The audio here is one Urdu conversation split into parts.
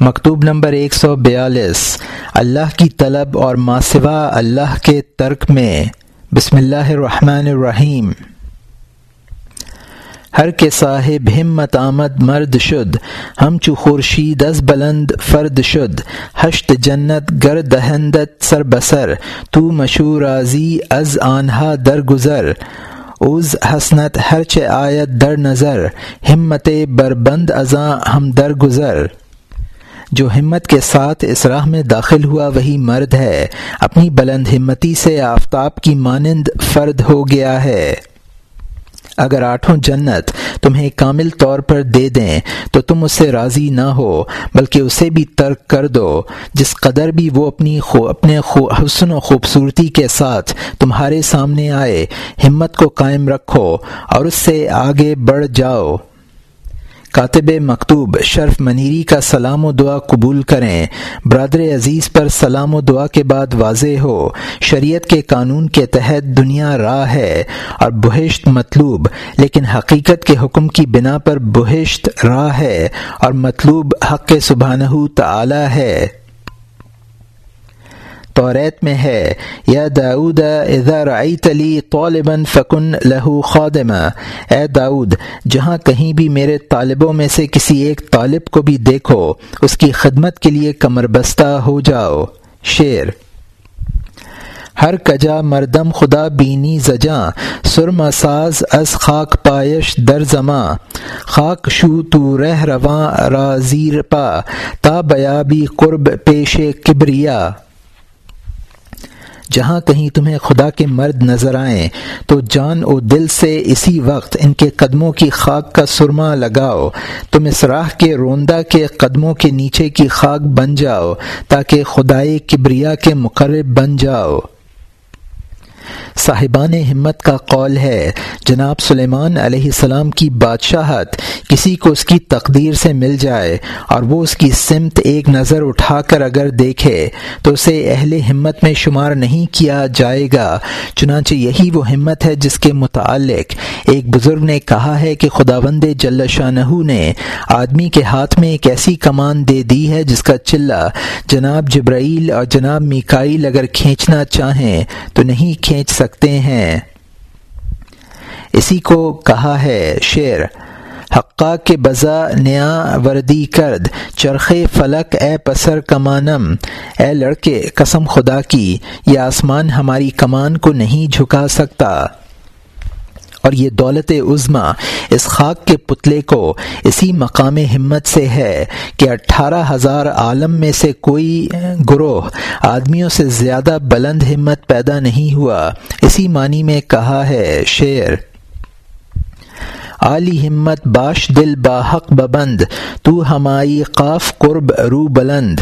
مکتوب نمبر ایک سو بیالیس۔ اللہ کی طلب اور ماسوا اللہ کے ترک میں۔ بسم اللہ الرحمن الرحیم۔ ہر کے صاحب ہمت آمد مرد شد۔ ہم چو خورشید از بلند فرد شد۔ حشت جنت گر دہندت سر بسر۔ تو مشہور راضی از آنہا در گزر۔ اوز حسنت ہر چ آیت در نظر۔ ہمت بربند ازاں ہم در گزر۔ جو ہمت کے ساتھ اس راہ میں داخل ہوا وہی مرد ہے۔ اپنی بلند ہمتی سے آفتاب کی مانند فرد ہو گیا ہے۔ اگر آٹھوں جنت تمہیں کامل طور پر دے دیں، تو تم اس سے راضی نہ ہو، بلکہ اسے بھی ترک کر دو۔ جس قدر بھی وہ اپنی خو، اپنے خو، حسن و خوبصورتی کے ساتھ تمہارے سامنے آئے، ہمت کو قائم رکھو اور اس سے آگے بڑھ جاؤ۔ کاتب مکتوب شرف منیری کا سلام و دعا قبول کریں۔ برادر عزیز پر سلام و دعا کے بعد واضح ہو، شریعت کے قانون کے تحت دنیا راہ ہے اور بہشت مطلوب، لیکن حقیقت کے حکم کی بنا پر بہشت راہ ہے اور مطلوب حق سبحانہ تعالی ہے۔ توریت میں ہے، یا داود اذا رعیت لی طالبا فکن لہو خادمہ اے داود جہاں کہیں بھی میرے طالبوں میں سے کسی ایک طالب کو بھی دیکھو، اس کی خدمت کے لیے کمر بستہ ہو جاؤ۔ شعر ہر کجا مردم خدا بینی زجاں سرما ساز از خاک پایش در زماں۔ خاک شو تو رہ رواں رازیر پا، تا بیابی قرب پیش کبریا۔ جہاں کہیں تمہیں خدا کے مرد نظر آئیں، تو جان و دل سے اسی وقت ان کے قدموں کی خاک کا سرما لگاؤ، تم اس راہ کے روندہ کے قدموں کے نیچے کی خاک بن جاؤ، تاکہ خدائے کبریا کے مقرب بن جاؤ۔ صاحبان ہمت کا قول ہے۔ جناب سلیمان علیہ السلام کی بادشاہت کسی کو اس کی تقدیر سے مل جائے اور وہ اس کی سمت ایک نظر اٹھا کر اگر دیکھے تو اسے اہل ہمت میں شمار نہیں کیا جائے گا۔ چنانچہ یہی وہ ہمت ہے جس کے متعلق ایک بزرگ نے کہا ہے کہ خدا وند جل شاہ نے آدمی کے ہاتھ میں ایک ایسی کمان دے دی ہے جس کا چلہ جناب جبرائیل اور جناب میکائیل اگر کھینچنا چاہیں تو نہیں کھینچ سکتے ہیں۔ اسی کو کہا ہے شعر، حقہ کے بزا نیا وردی کرد چرخ فلک اے پسر کمانم۔ اے لڑکے، قسم خدا کی، یہ آسمان ہماری کمان کو نہیں جھکا سکتا۔ اور یہ دولت عظما اس خاک کے پتلے کو اسی مقام ہمت سے ہے کہ اٹھارہ ہزار عالم میں سے کوئی گروہ آدمیوں سے زیادہ بلند ہمت پیدا نہیں ہوا۔ اسی معنی میں کہا ہے شعر۔ عالی ہمت باش دل باحق ببند، تو ہمائی قاف قرب رو بلند۔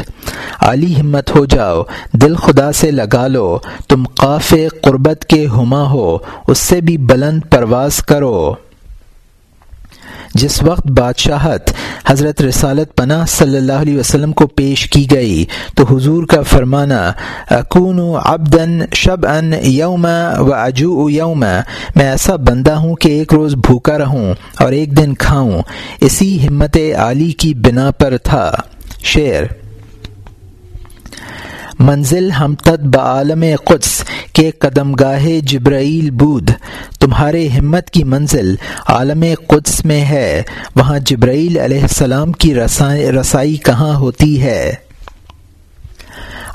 عالی ہمت ہو جاؤ، دل خدا سے لگا لو، تم قاف قربت کے ہما ہو، اس سے بھی بلند پرواز کرو۔ جس وقت بادشاہت حضرت رسالت پناہ صلی اللہ علیہ وسلم کو پیش کی گئی، تو حضور کا فرمانا اکون ابدن شب ان یوم و اجو یوم، میں ایسا بندہ ہوں کہ ایک روز بھوکا رہوں اور ایک دن کھاؤں۔ اسی ہمت عالی کی بنا پر تھا۔ شعر منزل ہم تد بعالم قدس کے قدم گاہ جبرائیل بود۔ تمہارے ہمت کی منزل عالم قدس میں ہے۔ وہاں جبرائیل علیہ السلام کی رسائی کہاں ہوتی ہے؟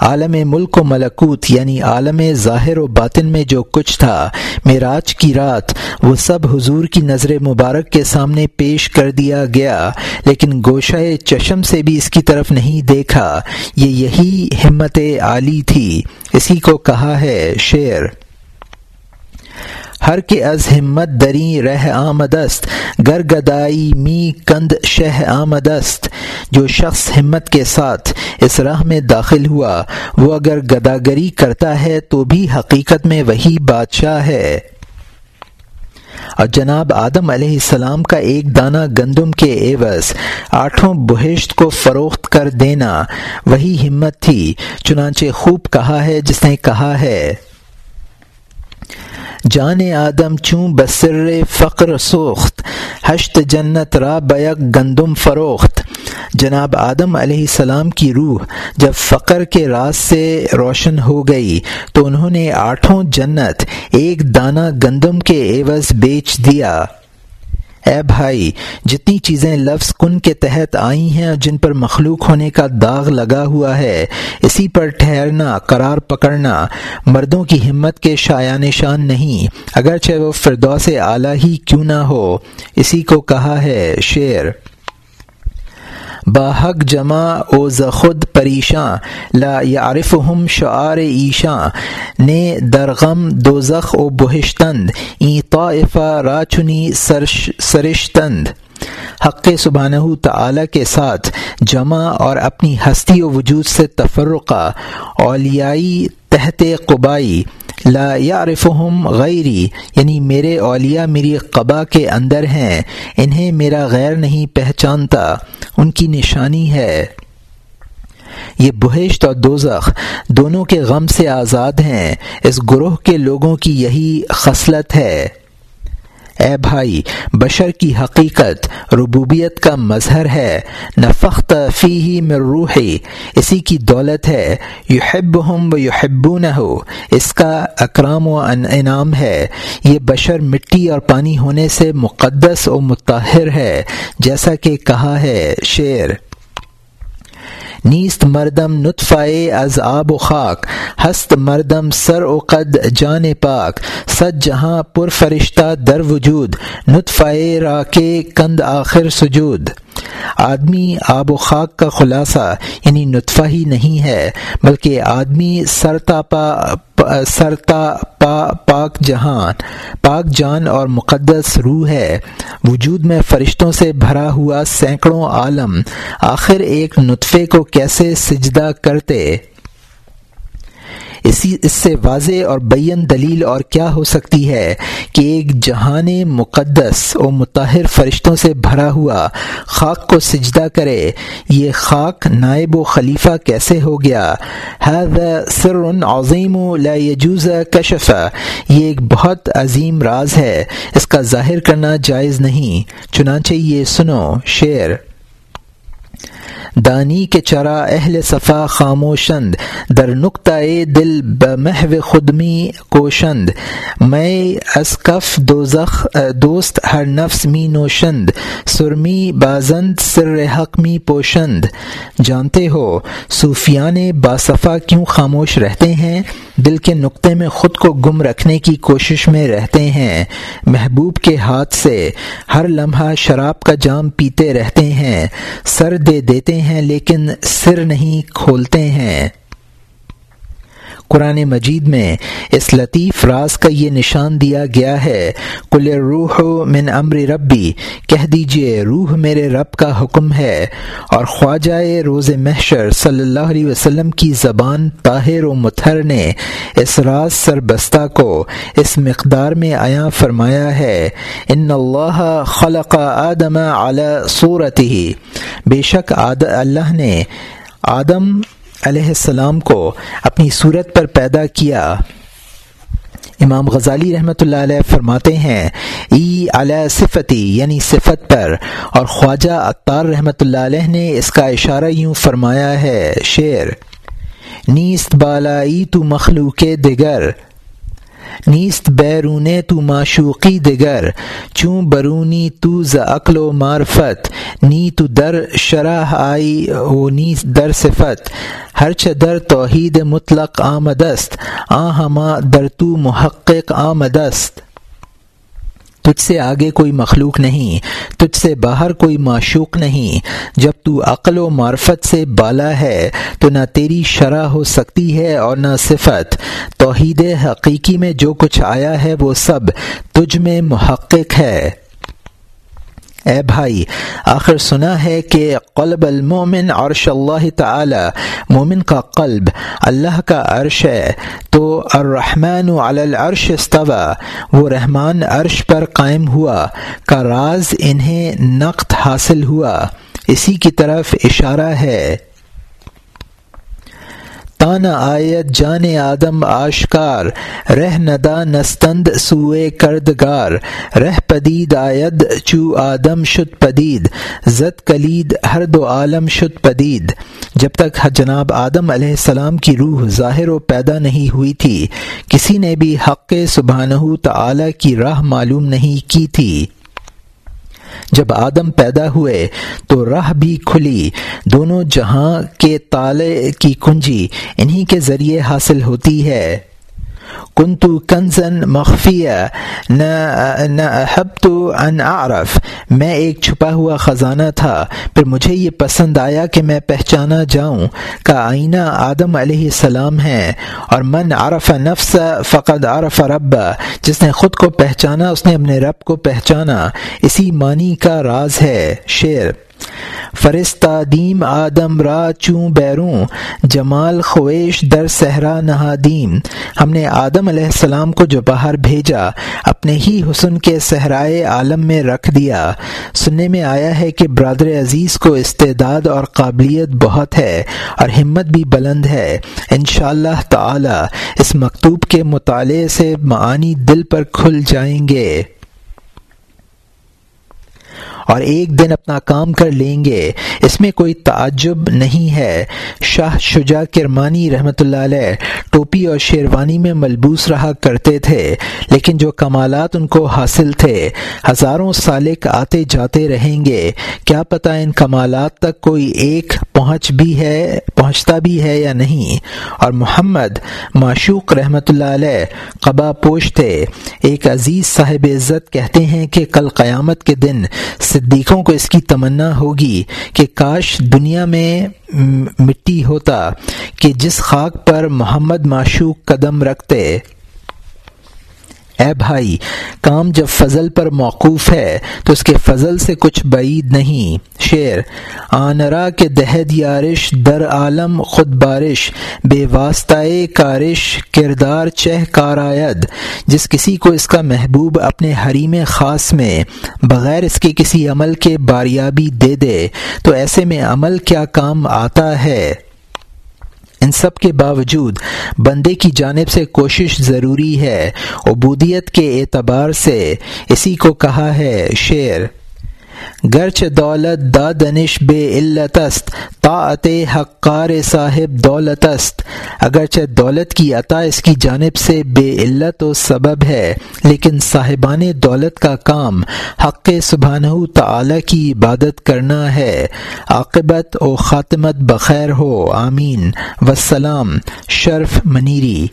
عالم ملک و ملکوت یعنی عالم ظاہر و باطن میں جو کچھ تھا، معراج کی رات، وہ سب حضور کی نظر مبارک کے سامنے پیش کر دیا گیا، لیکن گوشہ چشم سے بھی اس کی طرف نہیں دیکھا۔ یہ یہی ہمت عالی تھی۔ اسی کو کہا ہے شعر۔ ہر کے از ہمت دری رہ آمدست گر گدائی می کند شہ آمدست جو شخص ہمت کے ساتھ اس راہ میں داخل ہوا، وہ اگر گداگری کرتا ہے تو بھی حقیقت میں وہی بادشاہ ہے۔ اور جناب آدم علیہ السلام کا ایک دانہ گندم کے ایوز آٹھوں بہشت کو فروخت کر دینا، وہی ہمت تھی۔ چنانچہ خوب کہا ہے جس نے کہا ہے۔ جان آدم چوں بسر فقر سوخت حشت جنت را بیک گندم فروخت. جناب آدم علیہ السلام کی روح جب فقر کے راز سے روشن ہو گئی، تو انہوں نے آٹھوں جنت، ایک دانہ گندم کے عوض بیچ دیا۔ اے بھائی، جتنی چیزیں لفظ کن کے تحت آئی ہیں اور جن پر مخلوق ہونے کا داغ لگا ہوا ہے، اسی پر ٹھہرنا، قرار پکڑنا، مردوں کی ہمت کے شایان نشان نہیں، اگرچہ وہ فردوس اعلیٰ ہی کیوں نہ ہو، اسی کو کہا ہے شعر۔ باحق جمع او زخود پریشاں، لا یارف ہم شعار ایشاں۔ نے درغم دو زخ او بہشتند، ای طائفہ راچنی سرش سرشتند۔ حق سبحانہ تعالی کے ساتھ جمع اور اپنی ہستی و وجود سے تفرقہ، اولیائی تحت قبائی۔ لا یعرفہم غیری یعنی میرے اولیاء میری قبا کے اندر ہیں، انہیں میرا غیر نہیں پہچانتا، ان کی نشانی ہے۔ یہ بہشت اور دوزخ دونوں کے غم سے آزاد ہیں، اس گروہ کے لوگوں کی یہی خصلت ہے۔ اے بھائی، بشر کی حقیقت ربوبیت کا مظہر ہے۔ نفخت فی ہی روحی، اسی کی دولت ہے۔ یحب ہم و یحبون نہ ہو اس کا اکرام و انعام ہے۔ یہ بشر مٹی اور پانی ہونے سے مقدس و متحر ہے، جیسا کہ کہا ہے شعر۔ نیست مردم نطفائے از آب و خاک ہست مردم سر و قد جان پاک. سد جہاں پر فرشتہ در وجود نطفائے را کے کند آخر سجود. آدمی آب و خاک کا خلاصہ یعنی نطفہ ہی نہیں ہے، بلکہ آدمی سرتا پا سرتا پا، پاک جہان، پاک جان اور مقدس روح ہے۔ وجود میں فرشتوں سے بھرا ہوا سینکڑوں عالم، آخر ایک نطفے کو کیسے سجدہ کرتے؟ اسی اس سے واضح اور بین دلیل اور کیا ہو سکتی ہے کہ ایک جہان مقدس و متحر فرشتوں سے بھرا ہوا خاک کو سجدہ کرے، یہ خاک نائب و خلیفہ کیسے ہو گیا؟ سر عظیم، لا يجوز کشف۔ یہ ایک بہت عظیم راز ہے، اس کا ظاہر کرنا جائز نہیں۔ چنانچہ یہ سنو، شعر۔ دانی کے چرا اہل صفا خاموشند، در نقطۂ دل بمحو خدمی کوشند۔ میں اسکف دوزخ، دوست ہر نفس می نوشند، سرمی بازند سر حق می پوشند۔ جانتے ہو، صوفیان باصفا کیوں خاموش رہتے ہیں؟ دل کے نقطے میں خود کو گم رکھنے کی کوشش میں رہتے ہیں۔ محبوب کے ہاتھ سے ہر لمحہ شراب کا جام پیتے رہتے ہیں۔ سر دے دیتے ہیں لیکن سر نہیں کھولتے ہیں۔ قرآن مجید میں اس لطیف راز کا یہ نشان دیا گیا ہے کل روح من امر ربی کہہ دیجیے روح میرے رب کا حکم ہے۔ اور خواجہ روز محشر صلی اللہ علیہ وسلم کی زبان طاہر و متھر نے اس راز سربستہ کو اس مقدار میں آیا فرمایا ہے ان اللہ خلق آدم اعلی صورت ہی بے شک اللہ نے آدم علیہ السلام کو اپنی صورت پر پیدا کیا۔ امام غزالی رحمۃ اللہ علیہ فرماتے ہیں، ای علیہ صفتی یعنی صفت پر۔ اور خواجہ اطار رحمۃ اللہ علیہ نے اس کا اشارہ یوں فرمایا ہے، شعر، نیست بالائی تو مخلوق دگر نیست بیرون تو معشوقی دگر، چون برونی تو ز عقل و معرفت، نی تو در شرح آئی و نی در صفت. ہرچ در توحید مطلق آمدست آ ہما در تو محقق آمدست. تجھ سے آگے کوئی مخلوق نہیں، تجھ سے باہر کوئی معشوق نہیں۔ جب تو عقل و معرفت سے بالا ہے، تو نہ تیری شرح ہو سکتی ہے اور نہ صفت۔ توحید حقیقی میں جو کچھ آیا ہے وہ سب تجھ میں محقق ہے۔ اے بھائی، آخر سنا ہے کہ قلب المومن عرش اللہ تعالی، مومن کا قلب اللہ کا عرش ہے، تو الرحمن علی العرش استوا وہ رحمان عرش پر قائم ہوا، کا راز انہیں نقد حاصل ہوا۔ اسی کی طرف اشارہ ہے۔ تان آیت، جان آدم آشکار، رہ ندا نستند سوئے کردگار، رہ پدید آید چو آدم شد پدید، زد کلید ہر دو عالم شد پدید۔ جب تک جناب آدم علیہ السلام کی روح ظاہر و پیدا نہیں ہوئی تھی، کسی نے بھی حق سبحانہ تعالی کی راہ معلوم نہیں کی تھی۔ جب آدم پیدا ہوئے تو راہ بھی کھلی۔ دونوں جہاں کے تالے کی کنجی انہی کے ذریعے حاصل ہوتی ہے۔ کنتو کنزن مخفیہ نہ احب تو ان عارف میں ایک چھپا ہوا خزانہ تھا پھر مجھے یہ پسند آیا کہ میں پہچانا جاؤں کا آئینہ آدم علیہ السلام ہے، اور من عرف نفس فقد عرف رب، جس نے خود کو پہچانا، اس نے اپنے رب کو پہچانا۔ اسی معنی کا راز ہے شعر۔ فرستہ دیم آدم را چوں بیروں، جمال خویش در صحرا نہادیم ہم نے آدم علیہ السلام کو جو باہر بھیجا، اپنے ہی حسن کے صحرائے عالم میں رکھ دیا۔ سننے میں آیا ہے کہ برادر عزیز کو استعداد اور قابلیت بہت ہے اور ہمت بھی بلند ہے۔ انشاءاللہ اللہ تعالی اس مکتوب کے مطالعے سے معانی دل پر کھل جائیں گے۔ اور ایک دن اپنا کام کر لیں گے۔ اس میں کوئی تعجب نہیں ہے۔ شاہ شجا کرمانی رحمۃ اللہ علیہ ٹوپی اور شیروانی میں ملبوس رہا کرتے تھے، لیکن جو کمالات ان کو حاصل تھے، ہزاروں سالک آتے جاتے رہیں گے۔ کیا پتہ ان کمالات تک کوئی ایک پہنچ بھی ہے؟ پہنچتا بھی ہے یا نہیں؟ اور محمد معشوق رحمۃ اللہ علیہ قبا پوش تھے۔ ایک عزیز صاحب عزت کہتے ہیں کہ کل قیامت کے دن صدیقوں کو اس کی تمنا ہوگی کہ کاش دنیا میں مٹی ہوتا کہ جس خاک پر محمد معشوق قدم رکھتے۔ اے بھائی، کام جب فضل پر موقوف ہے، تو اس کے فضل سے کچھ بعید نہیں۔ شعر، آنرا کے دہد یارش، در عالم خود بارش، بے واسطۂ کارش، کردار چہ کارآد جس کسی کو اس کا محبوب اپنے حریم خاص میں، بغیر اس کے کسی عمل کے باریابی دے دے۔ تو ایسے میں عمل کیا کام آتا ہے؟ ان سب کے باوجود بندے کی جانب سے کوشش ضروری ہے، عبودیت کے اعتبار سے، اسی کو کہا ہے شعر۔ گرچ دولت دا دنش بے علتست طاعت حقار صاحب دولتست اگرچہ دولت کی عطا اس کی جانب سے بے علت و سبب ہے، لیکن صاحبان دولت کا کام حق سبحانہ تعالی کی عبادت کرنا ہے۔ عاقبت و خاتمت بخیر ہو، آمین۔ وسلام شرف منیری۔